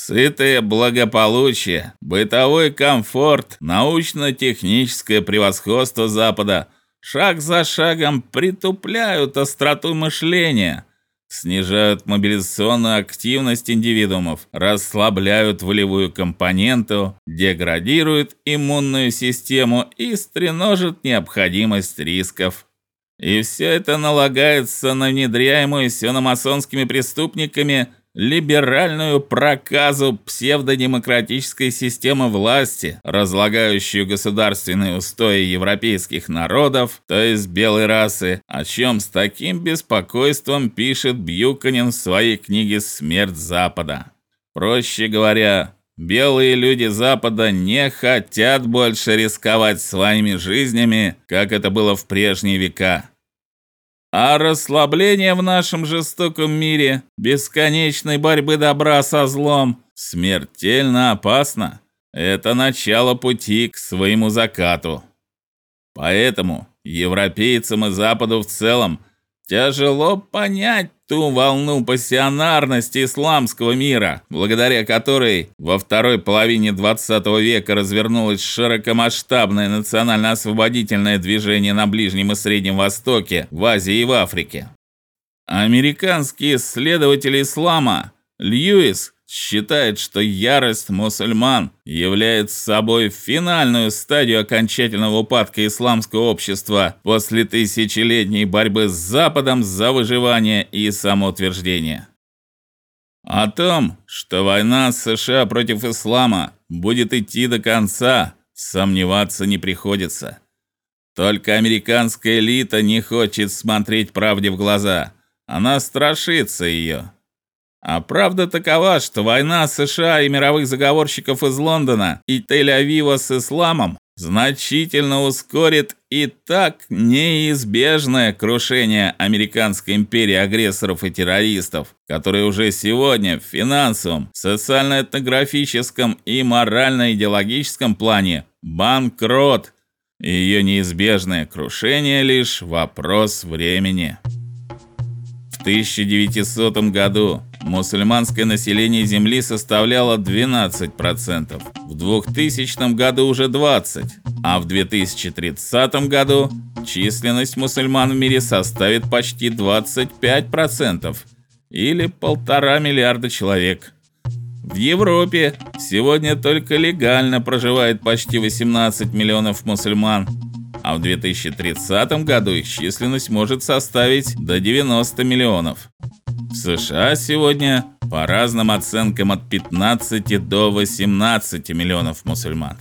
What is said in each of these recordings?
Сытое благополучие, бытовой комфорт, научно-техническое превосходство Запада шаг за шагом притупляют остроту мышления, снижают мобилизационную активность индивидуумов, расслабляют волевую компоненту, деградируют иммунную систему и стреножат необходимость рисков. И все это налагается на внедряемую сёномасонскими преступниками либеральную проказу псевдодемократической системы власти, разлагающую государственные устои европейских народов, то есть белой расы, о чем с таким беспокойством пишет Бьюканин в своей книге Смерть Запада. Проще говоря, белые люди Запада не хотят больше рисковать своими жизнями, как это было в прежние века. А расслабление в нашем жестоком мире, бесконечной борьбы добра со злом, смертельно опасно. Это начало пути к своему закату. Поэтому европейцам и Западу в целом тяжело понять ту волну пассионарности исламского мира, благодаря которой во второй половине 20 века развернулось широкомасштабное национально-освободительное движение на Ближнем и Среднем Востоке, в Азии и в Африке. Американские исследователи ислама Льюис считает, что ярость мусульман является собой финальную стадию окончательного упадка исламского общества после тысячелетней борьбы с Западом за выживание и самоутверждение. О том, что война США против ислама будет идти до конца, сомневаться не приходится. Только американская элита не хочет смотреть правде в глаза. Она страшится ее. А правда такова, что война США и мировых заговорщиков из Лондона и Тель-Авива с исламом значительно ускорит и так неизбежное крушение американской империи агрессоров и террористов, которые уже сегодня в финансовом, социально-этнографическом и морально-идеологическом плане банкрот. Ее неизбежное крушение лишь вопрос времени. В 1900 году мусульманское население Земли составляло 12%, в 2000 году уже 20, а в 2030 году численность мусульман в мире составит почти 25% или полтора миллиарда человек. В Европе сегодня только легально проживает почти 18 миллионов мусульман, а в 2030 году их численность может составить до 90 миллионов. В США сегодня по разным оценкам от 15 до 18 миллионов мусульман.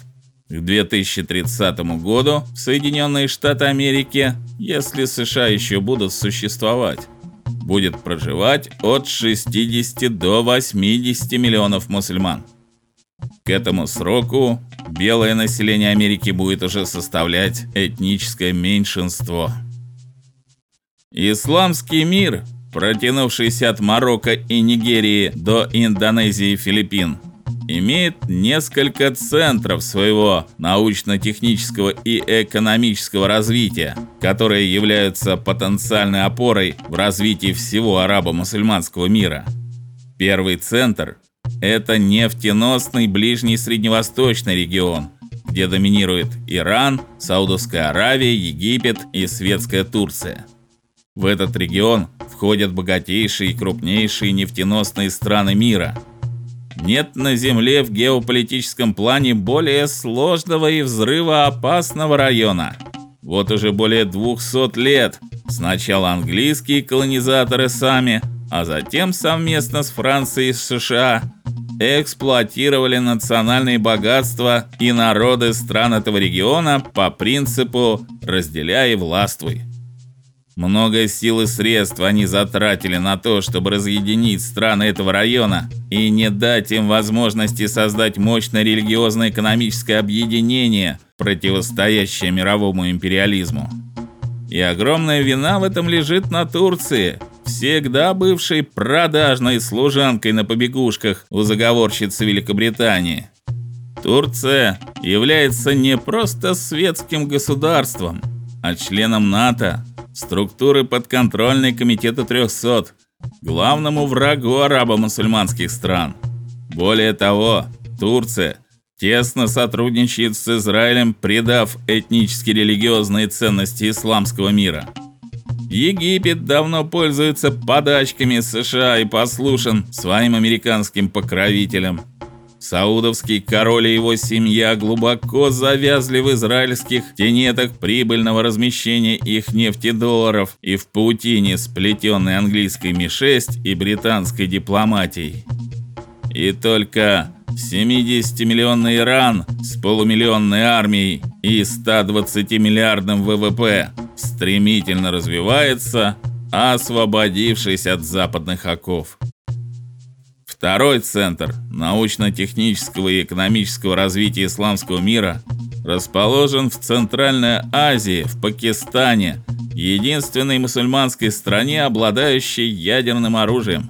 К 2030 году в Соединенные Штаты Америки, если США еще будут существовать, будет проживать от 60 до 80 миллионов мусульман. К этому сроку белое население Америки будет уже составлять этническое меньшинство. Исламский мир, протянувшийся от Марокко и Нигерии до Индонезии и Филиппин, имеет несколько центров своего научно-технического и экономического развития, которые являются потенциальной опорой в развитии всего арабо-мусульманского мира. Первый центр это нефтеносный ближний и средневосточный регион, где доминирует Иран, Саудовская Аравия, Египет и светская Турция. В этот регион входят богатейшие и крупнейшие нефтеносные страны мира. Нет на земле в геополитическом плане более сложного и взрывоопасного района. Вот уже более 200 лет сначала английские колонизаторы сами, а затем совместно с Францией и США эксплуатировали национальные богатства и народы стран этого региона по принципу разделяй и властвуй. Много сил и средств они затратили на то, чтобы разъединить страны этого района и не дать им возможности создать мощное религиозно-экономическое объединение, противостоящее мировому империализму. И огромная вина в этом лежит на Турции, всегда бывшей продажной служанкой на побегушках у заговорщицы Великобритании. Турция является не просто светским государством, а членом НАТО, структуры подконтрольной комитету 300, главному врагу арабо-мусульманских стран. Более того, Турция тесно сотрудничает с Израилем, придав этнически-религиозные ценности исламского мира. Египет давно пользуется подачками США и послушен своим американским покровителям. Саудовский король и его семья глубоко завязли в израильских тенетах прибыльного размещения их нефтедолларов и в паутине, сплетенной английской Ми-6 и британской дипломатией. И только 70-миллионный Иран с полумиллионной армией и 120-миллиардным ВВП стремительно развивается, освободившись от западных оков. Второй центр научно-технического и экономического развития исламского мира расположен в Центральной Азии, в Пакистане, единственной мусульманской стране, обладающей ядерным оружием.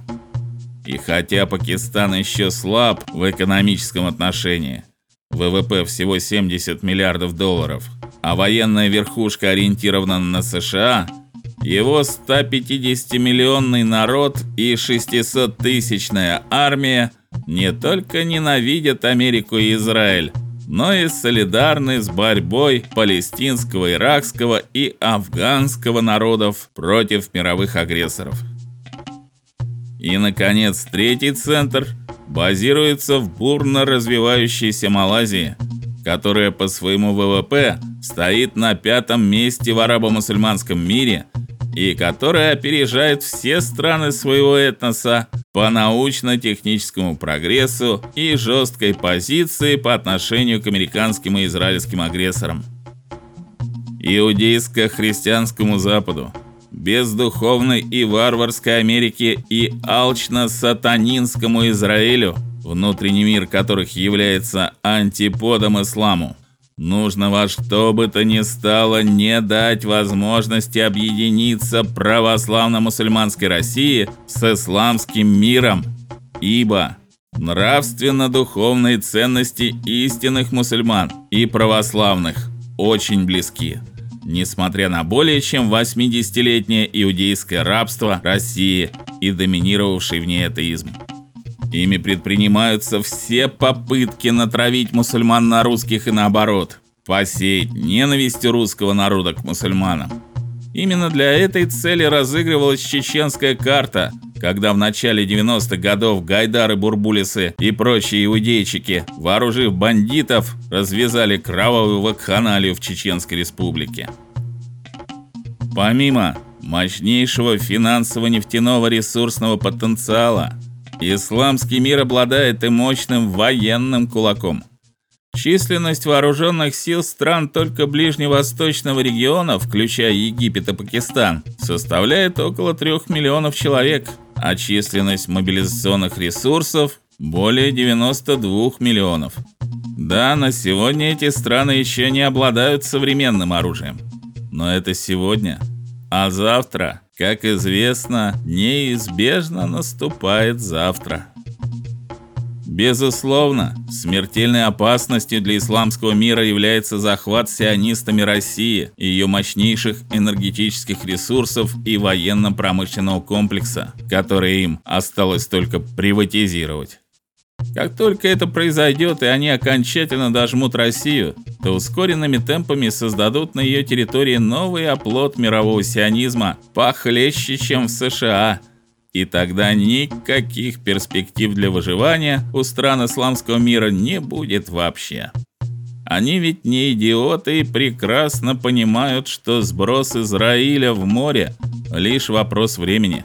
И хотя Пакистан еще слаб в экономическом отношении, ВВП всего 70 миллиардов долларов, а военная верхушка ориентирована на США – его 150-миллионный народ и 600-тысячная армия не только ненавидят Америку и Израиль, но и солидарны с борьбой палестинского, иракского и афганского народов против мировых агрессоров. И наконец, третий центр базируется в бурно развивающейся Малайзии, которая по своему ВВП стоит на пятом месте в арабо-мусульманском мире и которая опережает все страны своего этноса по научно-техническому прогрессу и жесткой позиции по отношению к американским и израильским агрессорам. Иудейско-христианскому Западу, бездуховной и варварской Америке и алчно-сатанинскому Израилю, внутренний мир которых является антиподом исламу, Нужно во что бы то ни стало не дать возможности объединиться православно-мусульманской России с исламским миром, ибо нравственно-духовные ценности истинных мусульман и православных очень близки. Несмотря на более чем 80-летнее иудейское рабство России и доминировавший в ней атеизм. Ими предпринимаются все попытки натравить мусульман на русских и наоборот, посеять ненависть русского народа к мусульманам. Именно для этой цели разыгрывалась чеченская карта, когда в начале 90-х годов Гайдары, Бурбулисы и прочие иудейчики, вооружив бандитов, развязали кровавую вакханалию в Чеченской республике. Помимо мощнейшего финансово-нефтяного ресурсного потенциала, Исламский мир обладает и мощным военным кулаком. Численность вооруженных сил стран только ближневосточного региона, включая Египет и Пакистан, составляет около 3 миллионов человек, а численность мобилизационных ресурсов более 92 миллионов. Да, на сегодня эти страны еще не обладают современным оружием. Но это сегодня, а завтра как известно, неизбежно наступает завтра. Безусловно, смертельной опасностью для исламского мира является захват сионистами России ее мощнейших энергетических ресурсов и военно-промышленного комплекса, которые им осталось только приватизировать. Как только это произойдет и они окончательно дожмут Россию, то ускоренными темпами создадут на ее территории новый оплот мирового сионизма, похлеще, чем в США. И тогда никаких перспектив для выживания у стран исламского мира не будет вообще. Они ведь не идиоты и прекрасно понимают, что сброс Израиля в море лишь вопрос времени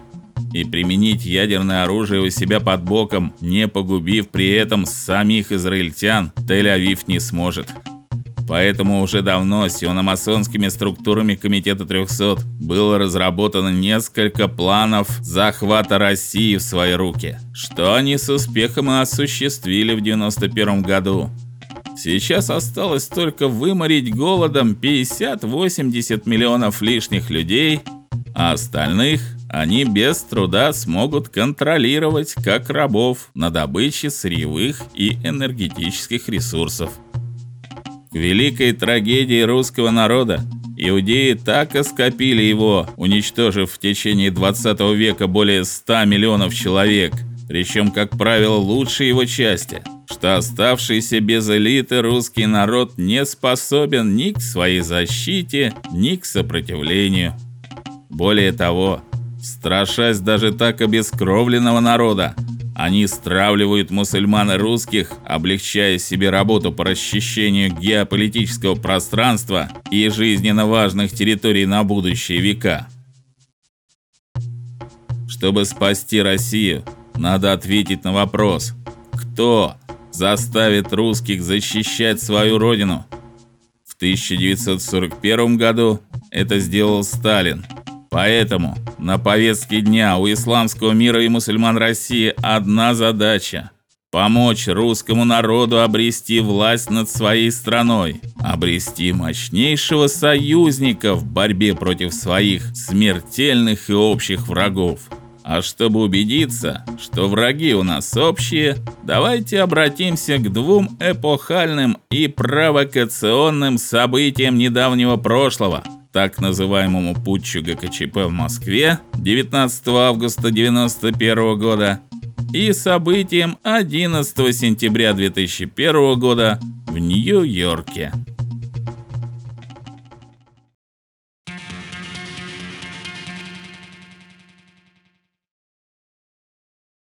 и применить ядерное оружие у себя под боком, не погубив при этом самих израильтян, Тель-Авив не сможет. Поэтому уже давно сиономасонскими структурами комитета 300 было разработано несколько планов захвата России в свои руки, что они с успехом и осуществили в 91 году. Сейчас осталось только выморить голодом 50-80 миллионов лишних людей, а остальных они без труда смогут контролировать как рабов на добыче сырьевых и энергетических ресурсов. Великой трагедии русского народа иудеи так оскопили его, уничтожив в течение 20 века более 100 миллионов человек, причем, как правило, лучшей его части, что оставшийся без элиты русский народ не способен ни к своей защите, ни к сопротивлению. Более того, страшась даже так обескровленного народа, они стравливают мусульман и русских, облегчая себе работу по расчищению геополитического пространства и жизненно важных территорий на будущие века. Чтобы спасти Россию, надо ответить на вопрос: кто заставит русских защищать свою родину? В 1941 году это сделал Сталин. Поэтому на повестке дня у исламского мира и мусульман России одна задача помочь русскому народу обрести власть над своей страной, обрести мощнейшего союзника в борьбе против своих смертельных и общих врагов. А чтобы убедиться, что враги у нас общие, давайте обратимся к двум эпохальным и провокационным событиям недавнего прошлого – так называемому путчу ГКЧП в Москве 19 августа 91 года и событиям 11 сентября 2001 года в Нью-Йорке.